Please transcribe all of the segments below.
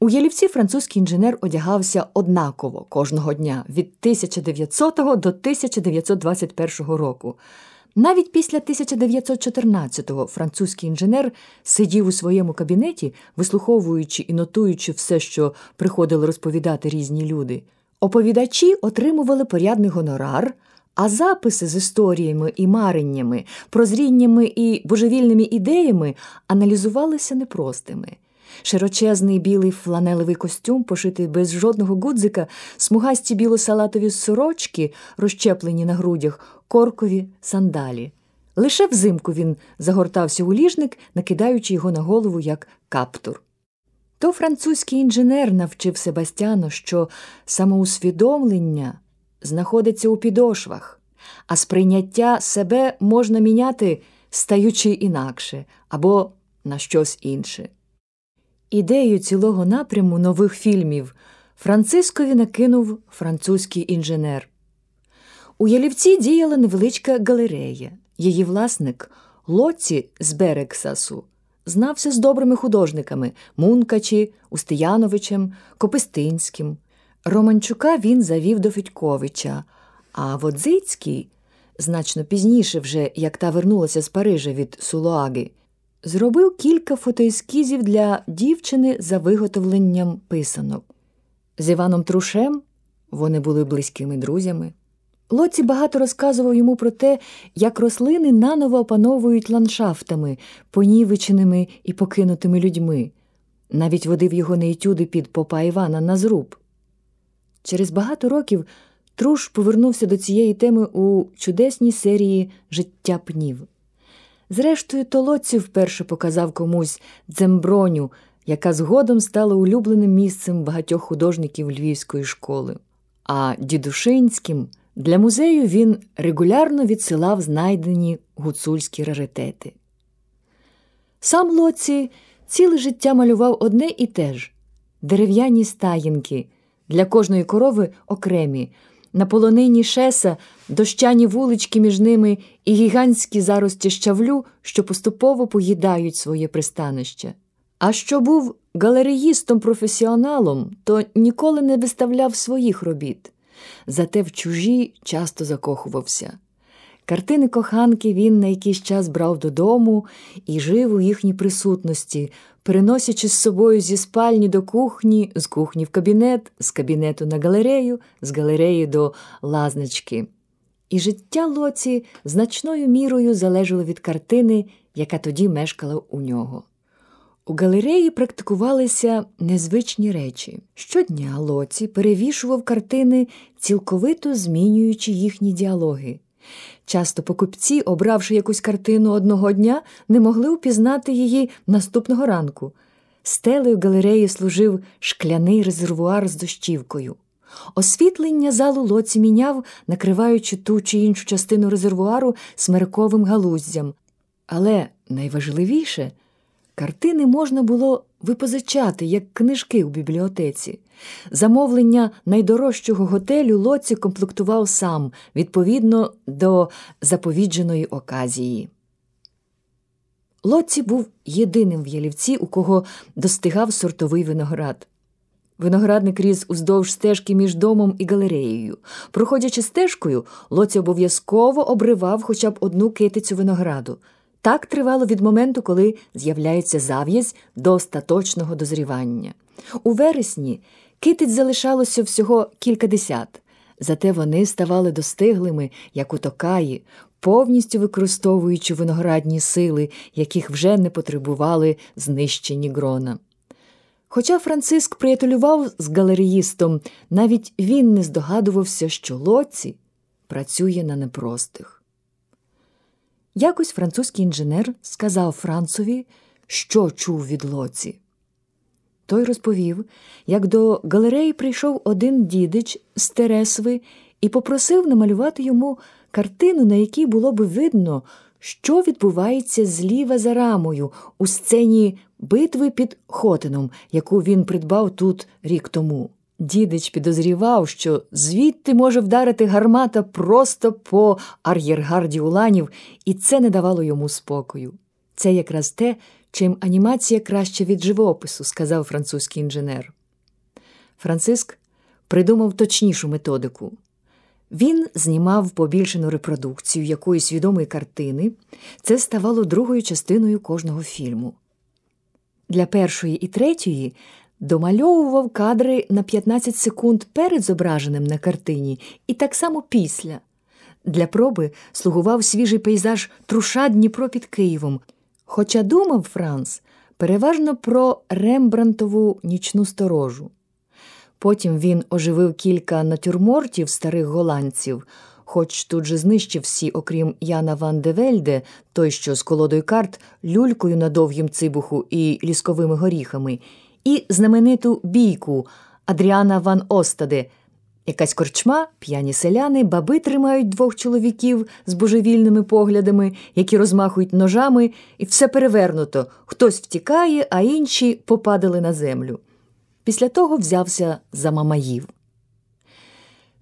У Ялівці французький інженер одягався однаково кожного дня від 1900 до 1921 року. Навіть після 1914-го французький інженер сидів у своєму кабінеті, вислуховуючи і нотуючи все, що приходили розповідати різні люди. Оповідачі отримували порядний гонорар, а записи з історіями і мареннями, прозріннями і божевільними ідеями аналізувалися непростими. Широчезний білий фланелевий костюм, пошитий без жодного гудзика, смугасті біло-салатові сорочки, розщеплені на грудях, коркові сандалі. Лише взимку він загортався у ліжник, накидаючи його на голову як каптур. То французький інженер навчив Себастьяно, що самоусвідомлення знаходиться у підошвах, а сприйняття себе можна міняти, стаючи інакше або на щось інше. Ідею цілого напряму нових фільмів Францискові накинув французький інженер. У Ялівці діяла невеличка галерея. Її власник Лоці з Берексасу знався з добрими художниками Мункачі, Устияновичем, Копистинським. Романчука він завів до Федьковича, а Водзицький, значно пізніше, вже як та вернулася з Парижа від Сулуаги, зробив кілька фотоескізів для дівчини за виготовленням писанок. З Іваном Трушем вони були близькими друзями. Лоці багато розказував йому про те, як рослини наново опановують ландшафтами, понівеченими і покинутими людьми. Навіть водив його на етюди під попа Івана на зруб. Через багато років Труш повернувся до цієї теми у чудесній серії Життя пнів. Зрештою, Толоці вперше показав комусь дземброню, яка згодом стала улюбленим місцем багатьох художників Львівської школи. А Дідушинським для музею він регулярно відсилав знайдені гуцульські раритети. Сам Лоці ціле життя малював одне і те ж дерев'яні стаєнки, для кожної корови окремі, на полонині шеса, дощані вулички між ними і гігантські зарості щавлю, що поступово поїдають своє пристанище. А що був галереїстом-професіоналом, то ніколи не виставляв своїх робіт, зате в чужі часто закохувався. Картини коханки він на якийсь час брав додому і жив у їхній присутності, переносячи з собою зі спальні до кухні, з кухні в кабінет, з кабінету на галерею, з галереї до лазнички. І життя Лоці значною мірою залежало від картини, яка тоді мешкала у нього. У галереї практикувалися незвичні речі. Щодня Лоці перевішував картини, цілковито змінюючи їхні діалоги. Часто покупці, обравши якусь картину одного дня, не могли упізнати її наступного ранку. Стелею галереї служив шкляний резервуар з дощівкою. Освітлення залу лоці міняв, накриваючи ту чи іншу частину резервуару смерковим галуздям. Але найважливіше картини можна було випозичати як книжки у бібліотеці. Замовлення найдорожчого готелю Лоці комплектував сам відповідно до заповідженої оказії. Лоці був єдиним в Ялівці, у кого достигав сортовий виноград. Виноградник ріс уздовж стежки між домом і галереєю. Проходячи стежкою, Лоці обов'язково обривав хоча б одну китицю винограду. Так тривало від моменту, коли з'являється зав'язь до остаточного дозрівання. У вересні китиць залишалося всього кількадесят, зате вони ставали достиглими, як у токаї, повністю використовуючи виноградні сили, яких вже не потребували знищені грона. Хоча Франциск приятелював з галереїстом, навіть він не здогадувався, що лоці працює на непростих. Якось французький інженер сказав Францові, що чув від лоці. Той розповів, як до галереї прийшов один дідич з Тересви і попросив намалювати йому картину, на якій було би видно, що відбувається зліва за рамою у сцені битви під Хотином, яку він придбав тут рік тому. Дідич підозрівав, що звідти може вдарити гармата просто по ар'єргарді уланів, і це не давало йому спокою. Це якраз те, чим анімація краще від живопису, сказав французький інженер. Франциск придумав точнішу методику. Він знімав побільшену репродукцію якоїсь відомої картини, це ставало другою частиною кожного фільму. Для першої і третьої домальовував кадри на 15 секунд перед зображеним на картині і так само після. Для проби слугував свіжий пейзаж труша Дніпро під Києвом. Хоча думав Франц переважно про Рембрантову нічну сторожу. Потім він оживив кілька натюрмортів старих голландців, хоч тут же знищив всі, окрім Яна Ван де Вельде, той, що з колодою карт, люлькою на довгім цибуху і лісковими горіхами, і знамениту бійку Адріана Ван Остаде. Якась корчма, п'яні селяни, баби тримають двох чоловіків з божевільними поглядами, які розмахують ножами, і все перевернуто. Хтось втікає, а інші попадали на землю. Після того взявся за мамаїв.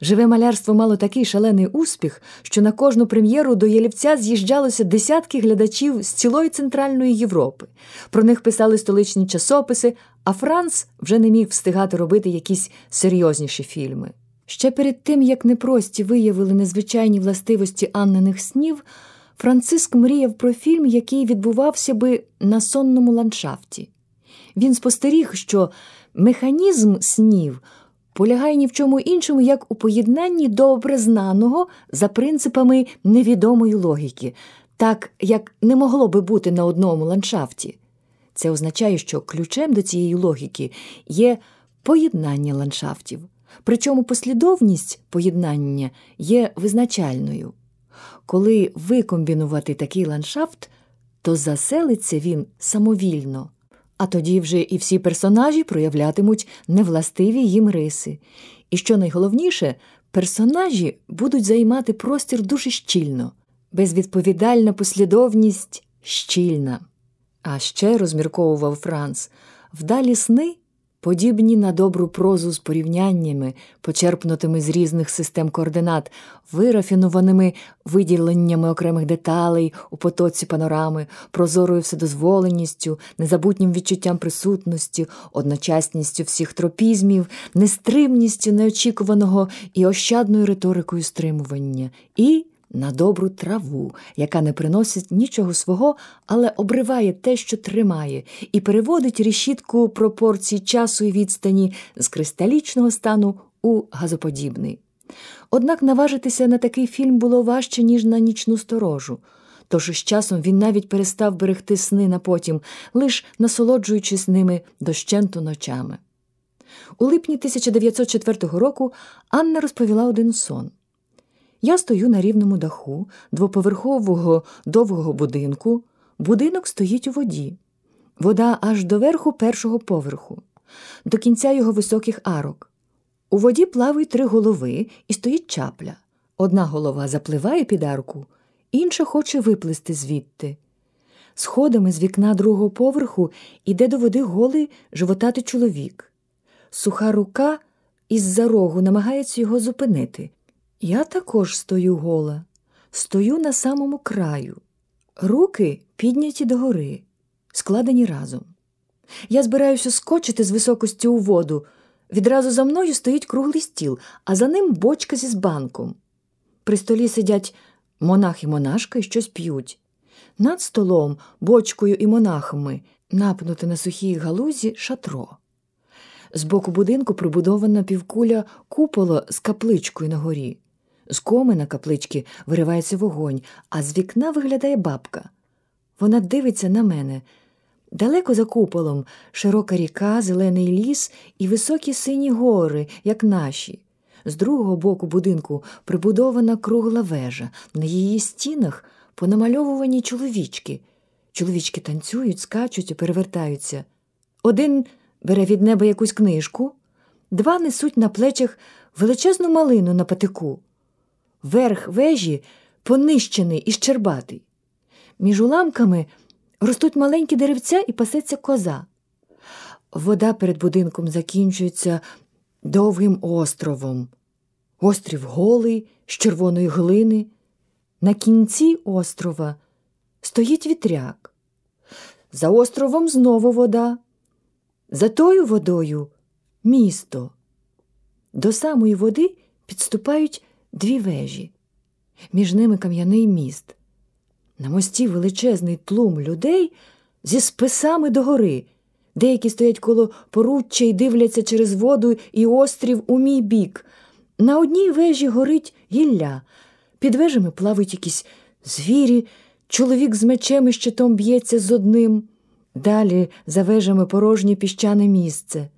Живе малярство мало такий шалений успіх, що на кожну прем'єру до Єлівця з'їжджалося десятки глядачів з цілої Центральної Європи. Про них писали столичні часописи, а Франц вже не міг встигати робити якісь серйозніші фільми. Ще перед тим, як непрості виявили незвичайні властивості Анниних снів, Франциск мріяв про фільм, який відбувався би на сонному ландшафті. Він спостеріг, що механізм снів полягає ні в чому іншому, як у поєднанні добре знаного за принципами невідомої логіки, так як не могло би бути на одному ландшафті. Це означає, що ключем до цієї логіки є поєднання ландшафтів. Причому послідовність поєднання є визначальною. Коли викомбінувати такий ландшафт, то заселиться він самовільно, а тоді вже і всі персонажі проявлятимуть невластиві їм риси. І що найголовніше, персонажі будуть займати простір дуже щільно, безвідповідальна послідовність щільна. А ще розмірковував Франц вдалі сни подібні на добру прозу з порівняннями, почерпнутими з різних систем координат, вирафінованими виділеннями окремих деталей у потоці панорами, прозорою вседозволеністю, незабутнім відчуттям присутності, одночасністю всіх тропізмів, нестримністю неочікуваного і ощадною риторикою стримування. і на добру траву, яка не приносить нічого свого, але обриває те, що тримає, і переводить решітку пропорцій часу і відстані з кристалічного стану у газоподібний. Однак наважитися на такий фільм було важче, ніж на нічну сторожу. Тож з часом він навіть перестав берегти сни на потім, лиш насолоджуючись ними дощенту ночами. У липні 1904 року Анна розповіла один сон. Я стою на рівному даху двоповерхового довгого будинку. Будинок стоїть у воді. Вода аж до верху першого поверху, до кінця його високих арок. У воді плавають три голови і стоїть чапля. Одна голова запливає під арку, інша хоче виплисти звідти. Сходами з вікна другого поверху іде до води голий животати чоловік. Суха рука із за рогу намагається його зупинити. Я також стою гола, стою на самому краю, руки підняті догори, складені разом. Я збираюся скочити з високості у воду. Відразу за мною стоїть круглий стіл, а за ним бочка зі збанком. При столі сидять монах і монашка і щось п'ють. Над столом, бочкою і монахами, напнуте на сухій галузі шатро. З боку будинку прибудована півкуля купола з капличкою на горі. З комина каплички виривається вогонь, а з вікна виглядає бабка. Вона дивиться на мене. Далеко за куполом широка ріка, зелений ліс і високі сині гори, як наші. З другого боку будинку прибудована кругла вежа, на її стінах понамальовувані чоловічки. Чоловічки танцюють, скачуть і перевертаються. Один бере від неба якусь книжку, два несуть на плечах величезну малину на патику верх вежі понищений і щербатий. Між уламками ростуть маленькі деревця і пасеться коза. Вода перед будинком закінчується довгим островом. Острів голий з червоної глини. На кінці острова стоїть вітряк. За островом знову вода. За тою водою місто. До самої води підступають дві вежі, між ними кам'яний міст. На мості величезний тлум людей зі списами догори. Деякі стоять коло поруччя і дивляться через воду і острів у мій бік. На одній вежі горить гілля, під вежами плавають якісь звірі, чоловік з мечем і щитом б'ється з одним. Далі за вежами порожнє піщане місце.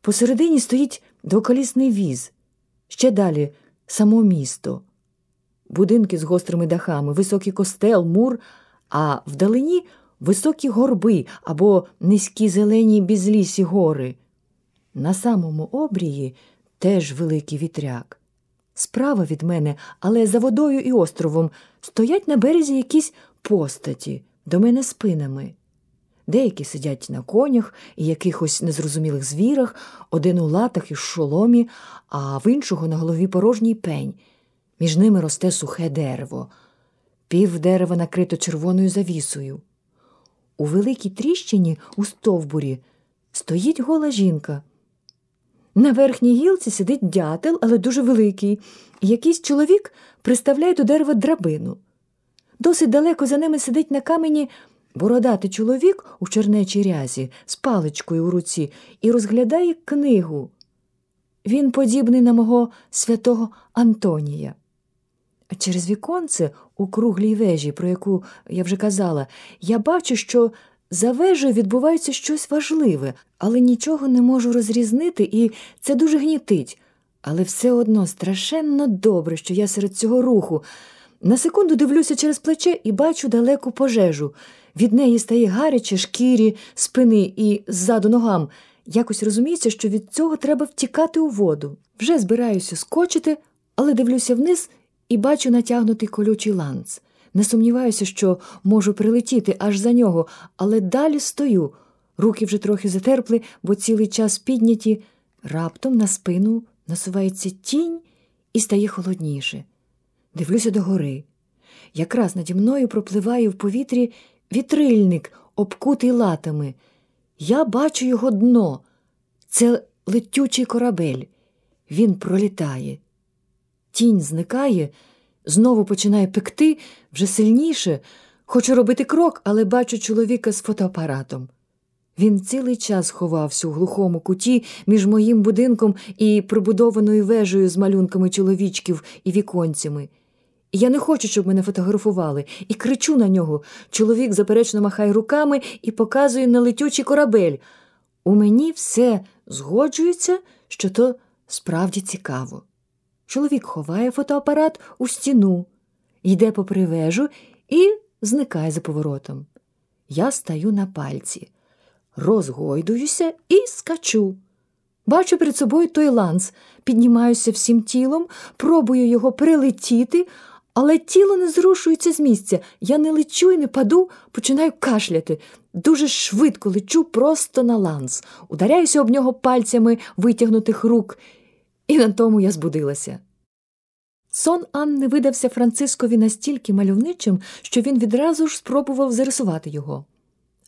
Посередині стоїть двоколісний віз, ще далі само місто, будинки з гострими дахами, високий костел, мур, а вдалині високі горби або низькі зелені безлісі гори. На самому обрії теж великий вітряк. Справа від мене, але за водою і островом стоять на березі якісь постаті до мене спинами. Деякі сидять на конях і якихось незрозумілих звірах, один у латах і шоломі, а в іншого на голові порожній пень. Між ними росте сухе дерево, пів дерева накрито червоною завісою. У великій тріщині у стовбурі стоїть гола жінка. На верхній гілці сидить дятел, але дуже великий, і якийсь чоловік приставляє до дерева драбину. Досить далеко за ними сидить на камені бородатий чоловік у чернечій рязі з паличкою у руці і розглядає книгу. Він подібний на мого святого Антонія. Через віконце у круглій вежі, про яку я вже казала, я бачу, що за вежею відбувається щось важливе, але нічого не можу розрізнити, і це дуже гнітить. Але все одно страшенно добре, що я серед цього руху. На секунду дивлюся через плече і бачу далеку пожежу. Від неї стає гаряче шкірі, спини і ззаду ногам. Якось розуміється, що від цього треба втікати у воду. Вже збираюся скочити, але дивлюся вниз і бачу натягнутий колючий ланц. Не сумніваюся, що можу прилетіти аж за нього, але далі стою. Руки вже трохи затерпли, бо цілий час підняті. Раптом на спину насувається тінь і стає холодніше. Дивлюся догори. Якраз наді мною пропливає в повітрі вітрильник, обкутий латами. Я бачу його дно. Це летючий корабель. Він пролітає. Тінь зникає, знову починає пекти вже сильніше. Хочу робити крок, але бачу чоловіка з фотоапаратом. Він цілий час ховався у глухому куті між моїм будинком і прибудованою вежею з малюнками чоловічків і віконцями. Я не хочу, щоб мене фотографували, і кричу на нього. Чоловік заперечно махає руками і показує на летючий корабель. У мені все згоджується, що то справді цікаво. Чоловік ховає фотоапарат у стіну, йде попри вежу і зникає за поворотом. Я стаю на пальці, розгойдуюся і скачу. Бачу перед собою той ланц, піднімаюся всім тілом, пробую його прилетіти, але тіло не зрушується з місця. Я не лечу і не паду, починаю кашляти. Дуже швидко лечу просто на ланц, ударяюся об нього пальцями витягнутих рук, і на тому я збудилася. Сон Анни видався Францискові настільки мальовничим, що він відразу ж спробував зарисувати його.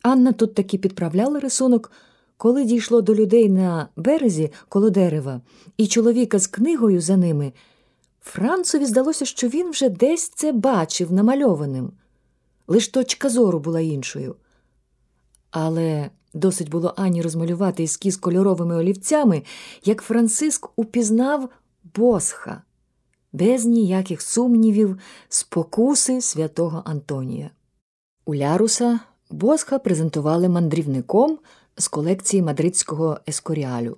Анна тут таки підправляла рисунок, коли дійшло до людей на березі коло дерева, і чоловіка з книгою за ними. Францові здалося, що він вже десь це бачив намальованим, лиш точка зору була іншою. Але досить було Ані розмалювати ескіз кольоровими олівцями, як Франциск упізнав босха, без ніяких сумнівів, спокуси святого Антонія. У Ляруса босха презентували мандрівником з колекції мадридського ескоріалю.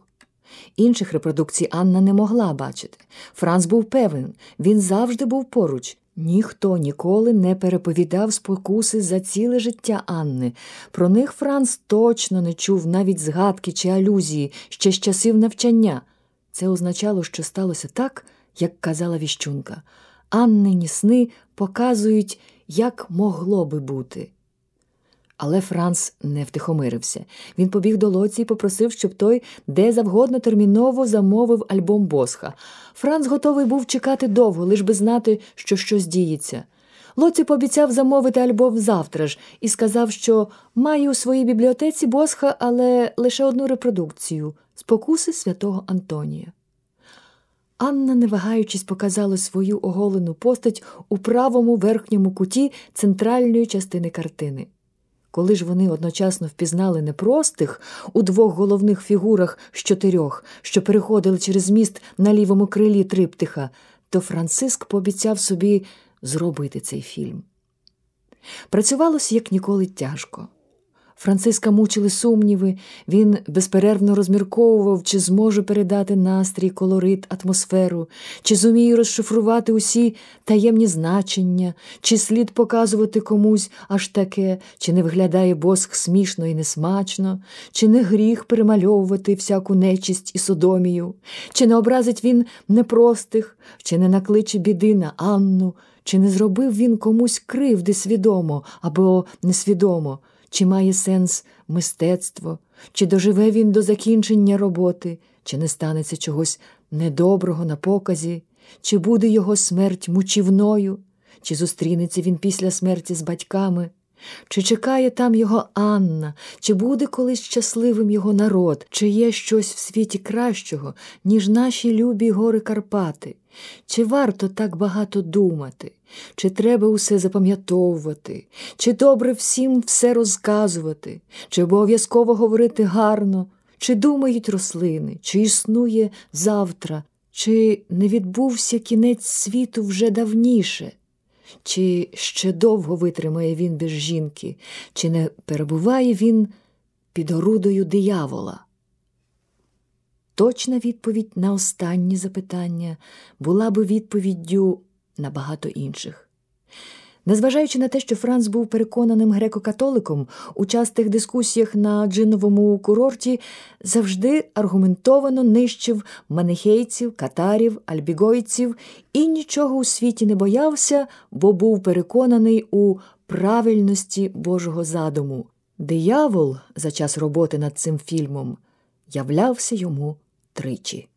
Інших репродукцій Анна не могла бачити. Франц був певен, він завжди був поруч. Ніхто ніколи не переповідав спокуси за ціле життя Анни. Про них Франц точно не чув навіть згадки чи алюзії ще з часів навчання. Це означало, що сталося так, як казала віщунка. Аннині сни показують, як могло би бути. Але Франц не втихомирився. Він побіг до лоці і попросив, щоб той де завгодно терміново замовив альбом Босха. Франц готовий був чекати довго, лиш би знати, що щось діється. Лоці пообіцяв замовити альбом завтра ж і сказав, що має у своїй бібліотеці Босха, але лише одну репродукцію спокуси святого Антонія. Анна, не вагаючись, показала свою оголену постать у правому верхньому куті центральної частини картини. Коли ж вони одночасно впізнали непростих у двох головних фігурах з чотирьох, що переходили через міст на лівому крилі триптиха, то Франциск пообіцяв собі зробити цей фільм. Працювалося як ніколи тяжко. Франциска мучили сумніви, він безперервно розмірковував, чи зможе передати настрій, колорит, атмосферу, чи зуміє розшифрувати усі таємні значення, чи слід показувати комусь аж таке, чи не виглядає боск смішно і несмачно, чи не гріх перемальовувати всяку нечисть і содомію, чи не образить він непростих, чи не накличе біди на Анну, чи не зробив він комусь кривди свідомо або несвідомо чи має сенс мистецтво, чи доживе він до закінчення роботи, чи не станеться чогось недоброго на показі, чи буде його смерть мучівною, чи зустрінеться він після смерті з батьками, чи чекає там його Анна, чи буде колись щасливим його народ, чи є щось в світі кращого, ніж наші любі гори Карпати, чи варто так багато думати? Чи треба усе запам'ятовувати, чи добре всім все розказувати, чи обов'язково говорити гарно, чи думають рослини, чи існує завтра, чи не відбувся кінець світу вже давніше, чи ще довго витримає він без жінки, чи не перебуває він під орудою диявола? Точна відповідь на останні запитання була би відповіддю на багато інших. Незважаючи на те, що Франц був переконаним греко-католиком, у частих дискусіях на джиновому курорті завжди аргументовано нищив манихейців, катарів, альбігойців і нічого у світі не боявся, бо був переконаний у правильності Божого задуму. Диявол за час роботи над цим фільмом являвся йому тричі.